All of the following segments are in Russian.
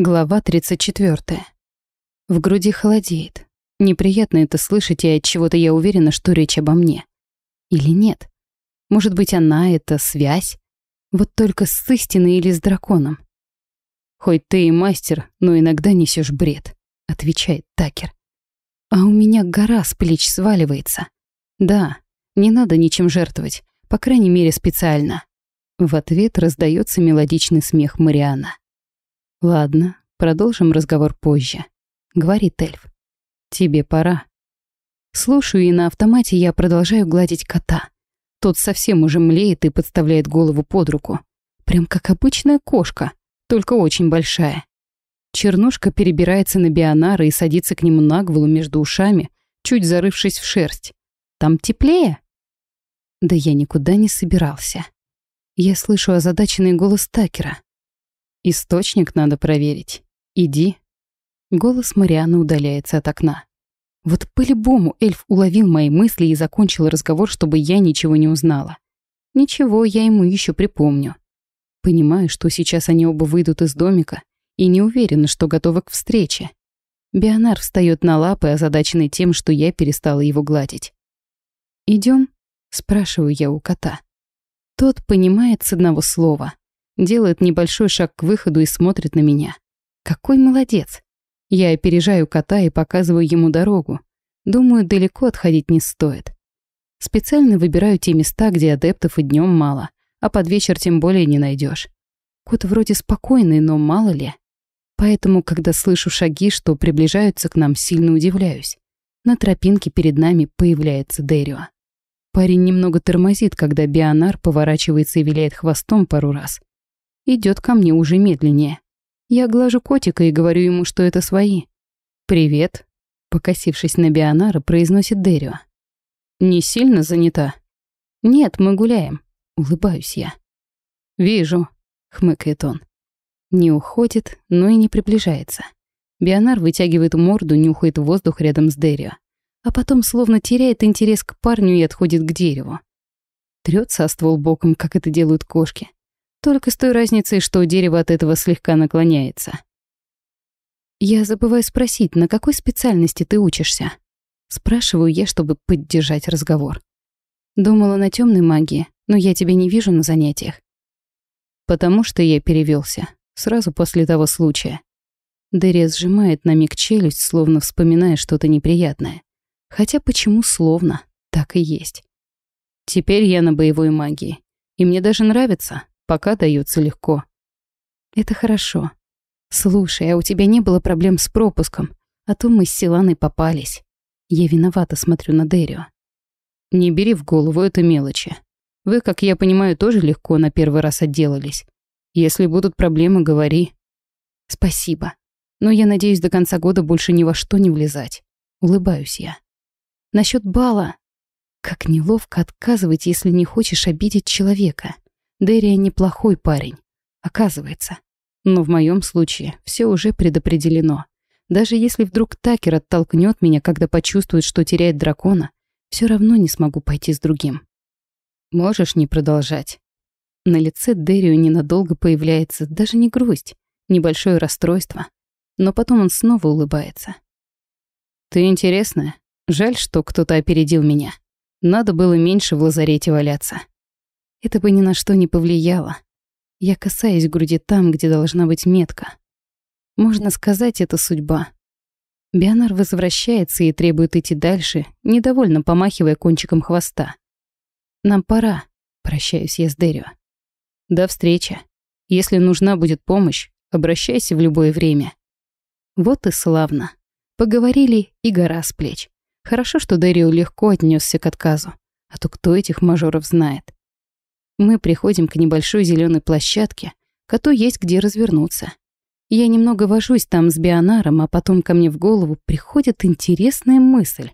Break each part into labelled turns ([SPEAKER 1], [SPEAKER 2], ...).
[SPEAKER 1] Глава 34. В груди холодеет. Неприятно это слышать, и от чего-то я уверена, что речь обо мне. Или нет? Может быть, она — это связь? Вот только с истиной или с драконом? «Хоть ты и мастер, но иногда несешь бред», — отвечает Такер. А у меня гора с плеч сваливается. Да, не надо ничем жертвовать, по крайней мере, специально. В ответ раздается мелодичный смех Мариана. «Ладно, продолжим разговор позже», — говорит эльф. «Тебе пора». Слушаю, и на автомате я продолжаю гладить кота. Тот совсем уже млеет и подставляет голову под руку. Прям как обычная кошка, только очень большая. Чернушка перебирается на Бионара и садится к нему на между ушами, чуть зарывшись в шерсть. «Там теплее?» Да я никуда не собирался. Я слышу озадаченный голос Такера. Источник надо проверить. Иди. Голос Марианы удаляется от окна. Вот по-любому эльф уловил мои мысли и закончил разговор, чтобы я ничего не узнала. Ничего, я ему еще припомню. Понимаю, что сейчас они оба выйдут из домика, и не уверена, что готовы к встрече. Бионар встает на лапы, озадаченный тем, что я перестала его гладить. Идем? спрашиваю я у кота. Тот понимает с одного слова делает небольшой шаг к выходу и смотрит на меня. Какой молодец. Я опережаю кота и показываю ему дорогу. Думаю, далеко отходить не стоит. Специально выбираю те места, где адептов и днем мало, а под вечер тем более не найдешь. Кот вроде спокойный, но мало ли. Поэтому, когда слышу шаги, что приближаются к нам, сильно удивляюсь. На тропинке перед нами появляется Дерио. Парень немного тормозит, когда Бионар поворачивается и виляет хвостом пару раз идет ко мне уже медленнее. Я глажу котика и говорю ему, что это свои. «Привет», — покосившись на Бионара, произносит Дерио. «Не сильно занята?» «Нет, мы гуляем», — улыбаюсь я. «Вижу», — хмыкает он. Не уходит, но и не приближается. Бионар вытягивает морду, нюхает воздух рядом с Дерио, а потом словно теряет интерес к парню и отходит к дереву. Трется о ствол боком, как это делают кошки. Только с той разницей, что дерево от этого слегка наклоняется. Я забываю спросить, на какой специальности ты учишься? Спрашиваю я, чтобы поддержать разговор. Думала на темной магии, но я тебя не вижу на занятиях. Потому что я перевелся сразу после того случая. Дерия сжимает на миг челюсть, словно вспоминая что-то неприятное. Хотя почему словно? Так и есть. Теперь я на боевой магии. И мне даже нравится. Пока дается легко. Это хорошо. Слушай, а у тебя не было проблем с пропуском? А то мы с Силаной попались. Я виновата смотрю на Дерио. Не бери в голову, это мелочи. Вы, как я понимаю, тоже легко на первый раз отделались. Если будут проблемы, говори. Спасибо. Но я надеюсь до конца года больше ни во что не влезать. Улыбаюсь я. Насчет бала. Как неловко отказывать, если не хочешь обидеть человека. Дерия неплохой парень, оказывается. Но в моем случае все уже предопределено. Даже если вдруг Такер оттолкнет меня, когда почувствует, что теряет дракона, все равно не смогу пойти с другим. Можешь не продолжать. На лице Дерию ненадолго появляется даже не грусть, небольшое расстройство. Но потом он снова улыбается. Ты интересная. Жаль, что кто-то опередил меня. Надо было меньше в лазарете валяться. Это бы ни на что не повлияло. Я касаюсь груди там, где должна быть метка. Можно сказать, это судьба. Бионар возвращается и требует идти дальше, недовольно помахивая кончиком хвоста. «Нам пора», — прощаюсь я с Дерио. «До встречи. Если нужна будет помощь, обращайся в любое время». Вот и славно. Поговорили, и гора с плеч. Хорошо, что Дерио легко отнесся к отказу. А то кто этих мажоров знает? Мы приходим к небольшой зеленой площадке, коту есть где развернуться. Я немного вожусь там с Бионаром, а потом ко мне в голову приходит интересная мысль.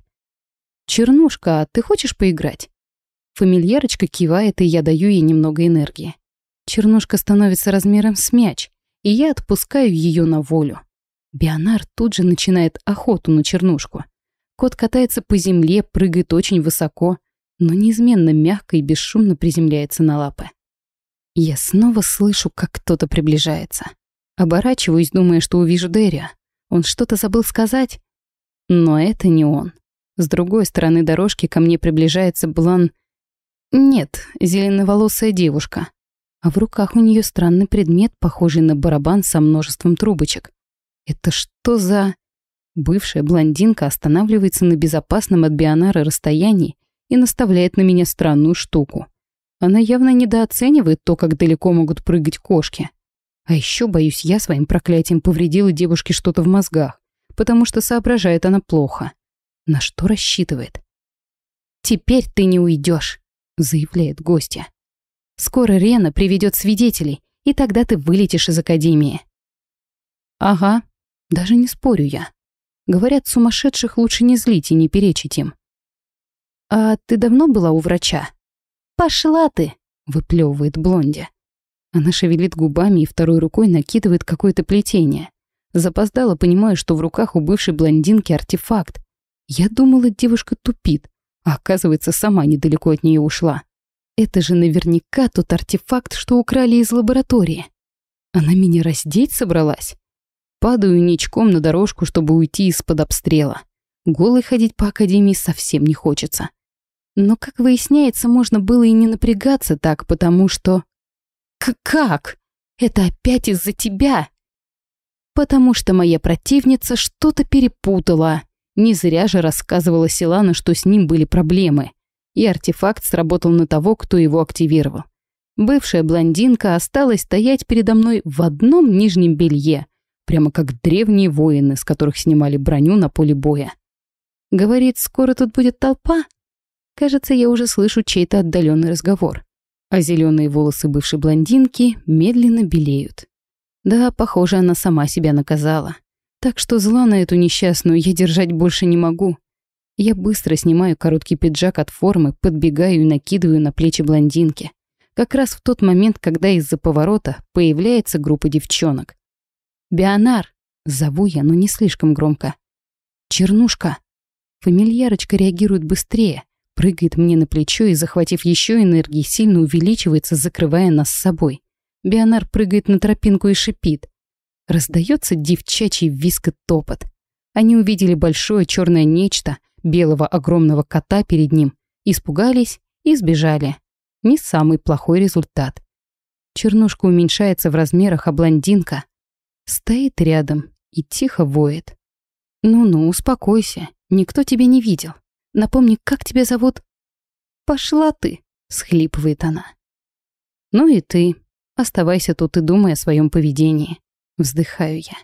[SPEAKER 1] «Чернушка, а ты хочешь поиграть?» Фамильярочка кивает, и я даю ей немного энергии. Чернушка становится размером с мяч, и я отпускаю ее на волю. Бионар тут же начинает охоту на чернушку. Кот катается по земле, прыгает очень высоко но неизменно мягко и бесшумно приземляется на лапы. Я снова слышу, как кто-то приближается. Оборачиваюсь, думая, что увижу Дерри. Он что-то забыл сказать? Но это не он. С другой стороны дорожки ко мне приближается Блан... Нет, зеленоволосая девушка. А в руках у нее странный предмет, похожий на барабан со множеством трубочек. Это что за... Бывшая блондинка останавливается на безопасном от Бионара расстоянии и наставляет на меня странную штуку. Она явно недооценивает то, как далеко могут прыгать кошки. А еще, боюсь, я своим проклятием повредила девушке что-то в мозгах, потому что соображает она плохо. На что рассчитывает? «Теперь ты не уйдешь, заявляет гостья. «Скоро Рена приведет свидетелей, и тогда ты вылетишь из Академии». «Ага, даже не спорю я. Говорят, сумасшедших лучше не злить и не перечить им». «А ты давно была у врача?» «Пошла ты!» — выплевывает Блонди. Она шевелит губами и второй рукой накидывает какое-то плетение. Запоздала, понимая, что в руках у бывшей блондинки артефакт. Я думала, девушка тупит, а оказывается, сама недалеко от нее ушла. Это же наверняка тот артефакт, что украли из лаборатории. Она меня раздеть собралась? Падаю ничком на дорожку, чтобы уйти из-под обстрела. Голой ходить по академии совсем не хочется. Но, как выясняется, можно было и не напрягаться так, потому что... К как? Это опять из-за тебя? Потому что моя противница что-то перепутала. Не зря же рассказывала Силана, что с ним были проблемы. И артефакт сработал на того, кто его активировал. Бывшая блондинка осталась стоять передо мной в одном нижнем белье, прямо как древние воины, с которых снимали броню на поле боя. Говорит, скоро тут будет толпа? Кажется, я уже слышу чей-то отдаленный разговор а зеленые волосы бывшей блондинки медленно белеют. Да, похоже, она сама себя наказала. Так что зла на эту несчастную я держать больше не могу. Я быстро снимаю короткий пиджак от формы, подбегаю и накидываю на плечи блондинки. Как раз в тот момент, когда из-за поворота появляется группа девчонок. «Бионар!» — зову я, но не слишком громко. «Чернушка!» Фамильярочка реагирует быстрее, Прыгает мне на плечо и, захватив еще энергии, сильно увеличивается, закрывая нас с собой. Бионар прыгает на тропинку и шипит. Раздается девчачий виск и топот. Они увидели большое черное нечто, белого огромного кота перед ним, испугались и сбежали. Не самый плохой результат. Чернушка уменьшается в размерах, а блондинка стоит рядом и тихо воет. «Ну-ну, успокойся, никто тебя не видел. Напомни, как тебя зовут?» «Пошла ты», — схлипывает она. «Ну и ты. Оставайся тут и думай о своем поведении». Вздыхаю я.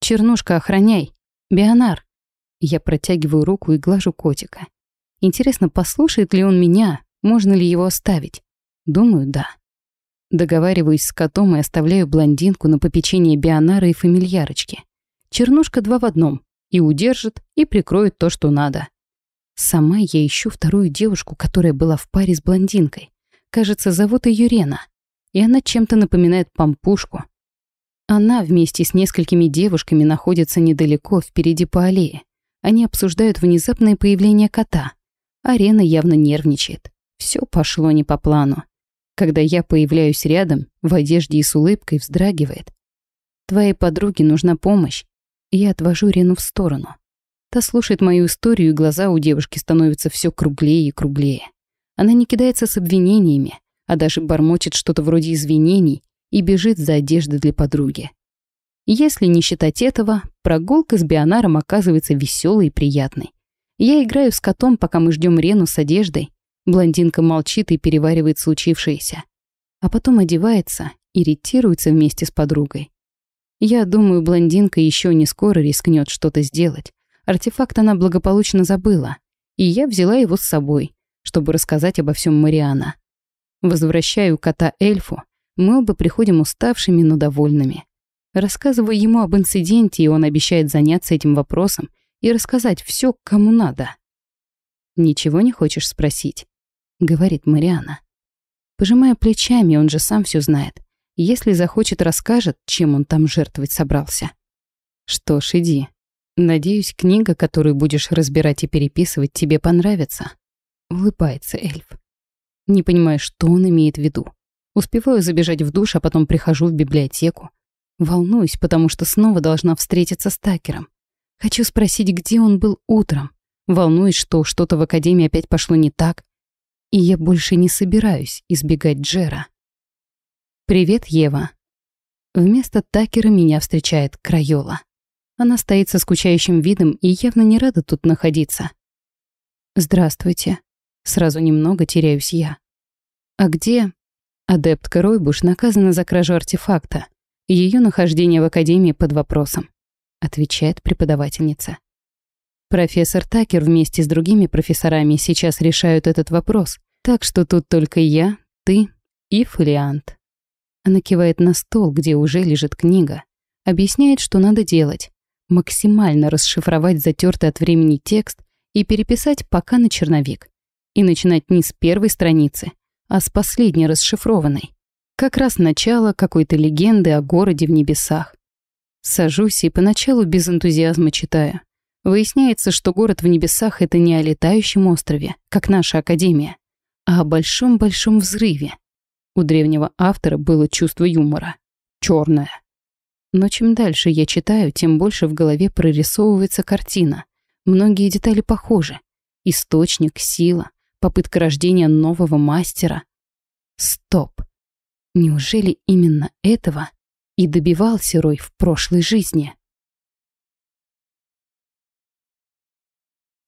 [SPEAKER 1] «Чернушка, охраняй. Бионар». Я протягиваю руку и глажу котика. Интересно, послушает ли он меня, можно ли его оставить? Думаю, да. Договариваюсь с котом и оставляю блондинку на попечение Бионара и фамильярочки. Чернушка два в одном. И удержит, и прикроет то, что надо. Сама я ищу вторую девушку, которая была в паре с блондинкой. Кажется, зовут ее Рена. И она чем-то напоминает пампушку. Она вместе с несколькими девушками находится недалеко, впереди по аллее. Они обсуждают внезапное появление кота. Арена явно нервничает. Все пошло не по плану. Когда я появляюсь рядом, в одежде и с улыбкой вздрагивает. Твоей подруге нужна помощь. Я отвожу Рену в сторону. Та слушает мою историю, и глаза у девушки становятся все круглее и круглее. Она не кидается с обвинениями, а даже бормочет что-то вроде извинений и бежит за одеждой для подруги. Если не считать этого, прогулка с Бионаром оказывается веселой и приятной. Я играю с котом, пока мы ждем Рену с одеждой. Блондинка молчит и переваривает случившееся. А потом одевается и ретируется вместе с подругой. Я думаю, блондинка еще не скоро рискнет что-то сделать, Артефакт она благополучно забыла, и я взяла его с собой, чтобы рассказать обо всем Мариана. Возвращаю кота эльфу, мы оба приходим уставшими, но довольными. Рассказываю ему об инциденте, и он обещает заняться этим вопросом и рассказать все, кому надо. «Ничего не хочешь спросить?» — говорит Мариана. Пожимая плечами, он же сам все знает. Если захочет, расскажет, чем он там жертвовать собрался. Что ж, иди, Надеюсь, книга, которую будешь разбирать и переписывать, тебе понравится. Улыбается эльф. Не понимаю, что он имеет в виду. Успеваю забежать в душ, а потом прихожу в библиотеку. Волнуюсь, потому что снова должна встретиться с Такером. Хочу спросить, где он был утром. Волнуюсь, что что-то в академии опять пошло не так. И я больше не собираюсь избегать Джера. «Привет, Ева». Вместо Такера меня встречает Крайола. Она стоит со скучающим видом и явно не рада тут находиться. «Здравствуйте». Сразу немного теряюсь я. «А где?» Адептка Ройбуш наказана за кражу артефакта. Ее нахождение в Академии под вопросом, отвечает преподавательница. Профессор Такер вместе с другими профессорами сейчас решают этот вопрос, так что тут только я, ты и фолиант. Она кивает на стол, где уже лежит книга. Объясняет, что надо делать. Максимально расшифровать затертый от времени текст и переписать пока на черновик. И начинать не с первой страницы, а с последней расшифрованной. Как раз начало какой-то легенды о городе в небесах. Сажусь и поначалу без энтузиазма читаю. Выясняется, что город в небесах — это не о летающем острове, как наша Академия, а о большом-большом взрыве. У древнего автора было чувство юмора. черное. Но чем дальше я читаю, тем больше в голове прорисовывается картина. Многие детали похожи. Источник, сила, попытка рождения нового мастера. Стоп. Неужели именно этого и добивался Рой в прошлой жизни?